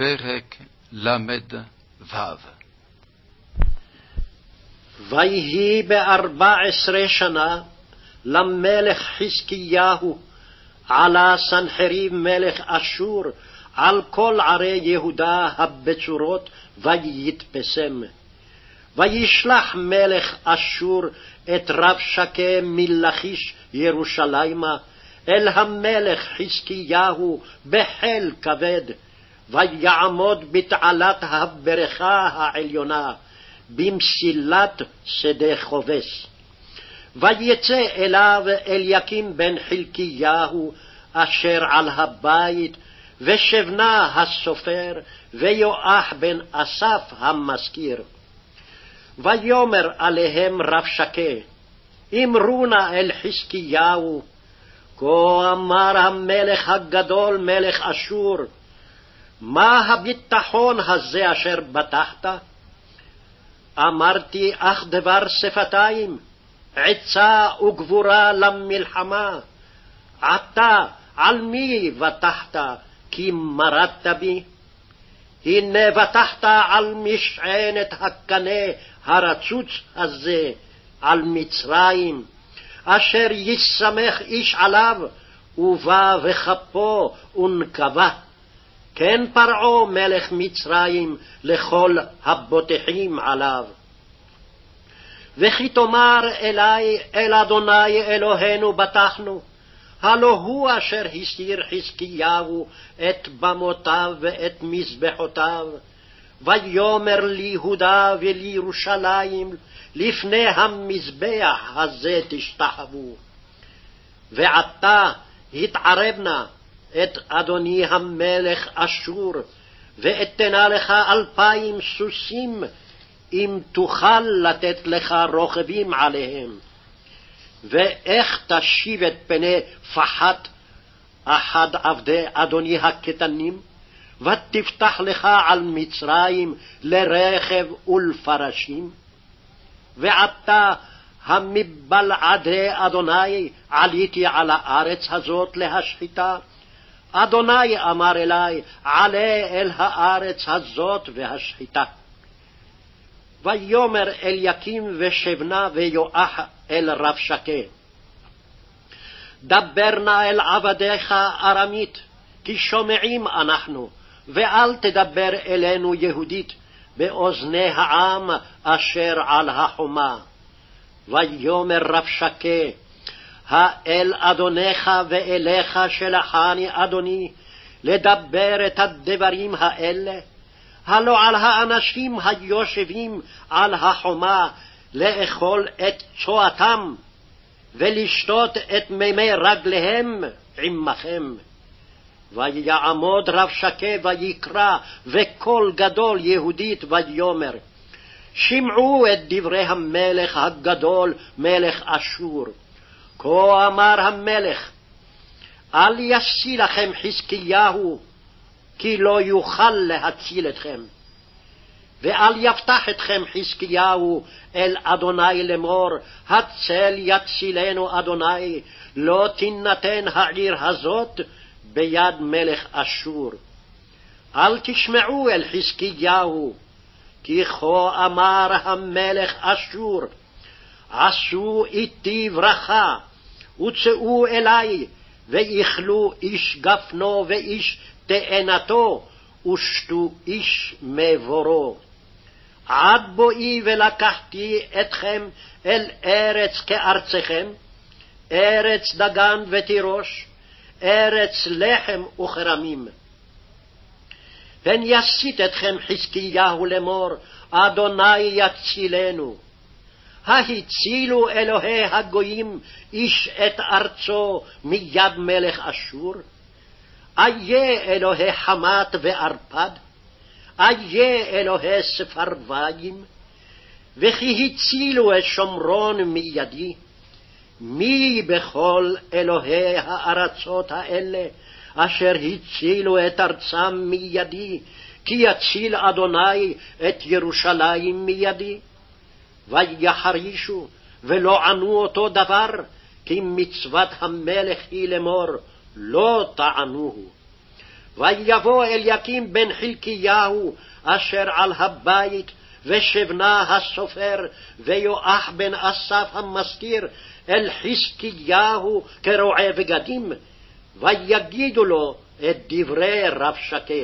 פרק ל"ו ויהי בארבע עשרה שנה למלך חזקיהו עלה סנחריב מלך אשור על כל ערי יהודה הבצורות ויתפסם. וישלח מלך אשור את רב שקה מלכיש ירושלימה אל המלך חזקיהו בחיל כבד, ויעמוד בתעלת הברכה העליונה, במסילת שדה חובס. ויצא אליו אליקים בן חלקיהו, אשר על הבית, ושבנה הסופר, ויואח בן אסף המזכיר. ויאמר עליהם רב שקה, אמרו נא אל חזקיהו, כה אמר המלך הגדול, מלך אשור, מה הביטחון הזה אשר בטחת? אמרתי אך דבר שפתיים, עצה וגבורה למלחמה. עתה על מי בטחת, כי מרדת בי? הנה בטחת על משענת הקנה הרצוץ הזה, על מצרים, אשר ישמח איש עליו, ובא וכפו ונקבה. כן פרעה מלך מצרים לכל הבוטחים עליו. וכי תאמר אלי אל אדוני אלוהינו בטחנו, הלא הוא אשר הסיר חזקיהו את במותיו ואת מזבחותיו, ויאמר ליהודה ולירושלים לפני המזבח הזה תשתחוו. ועתה התערבנה את אדוני המלך אשור, ואתנה לך אלפיים סוסים, אם תוכל לתת לך רוכבים עליהם. ואיך תשיב את פני פחת אחד עבדי אדוני הקטנים? ותפתח לך על מצרים לרכב ולפרשים? ועתה המבלעדי אדוני עליתי על הארץ הזאת להשחיתה? אדוני אמר אלי, עלה אל הארץ הזאת והשחיתה. ויאמר אליקים ושבנה ויואח אל רב שקה. דבר נא אל עבדיך ארמית, כי שומעים אנחנו, ואל תדבר אלינו יהודית, באוזני העם אשר על החומה. ויאמר רב שקה, האל אדונך ואליך שלחני אדוני, לדבר את הדברים האלה? הלא על האנשים היושבים על החומה לאכול את צואתם, ולשתות את מימי רגליהם עמכם. ויעמוד רב שקה ויקרא, וקול גדול יהודית ויאמר, שמעו את דברי המלך הגדול, מלך אשור. כה אמר המלך, אל ישיא לכם חזקיהו, כי לא יוכל להציל אתכם. ואל יפתח אתכם חזקיהו אל אדוני לאמור, הצל יצילנו אדוני, לא תינתן העיר הזאת ביד מלך אשור. אל תשמעו אל חזקיהו, כי כה אמר המלך אשור, עשו איתי ברכה, וצאו אלי, ואיכלו איש גפנו ואיש תאנתו, ושתו איש מבורו. עד בואי ולקחתי אתכם אל ארץ כארצכם, ארץ דגן ותירוש, ארץ לחם וכרמים. פן יסית אתכם חזקיהו לאמור, אדוני יצילנו. ההצילו אלוהי הגויים איש את ארצו מיד מלך אשור? איה אלוהי חמת וערפד? איה אלוהי ספרוויים? וכי הצילו את שומרון מידי? מי בכל אלוהי הארצות האלה, אשר הצילו את ארצם מידי, כי יציל אדוני את ירושלים מידי? ויחרישו, ולא ענו אותו דבר, כי מצוות המלך היא לאמור, לא תענוהו. ויבוא אליקים בן חלקיהו אשר על הבית, ושבנה הסופר, ויואח בן אסף המזכיר, אל חזקיהו כרועה בגדים, ויגידו לו את דברי רב שקה.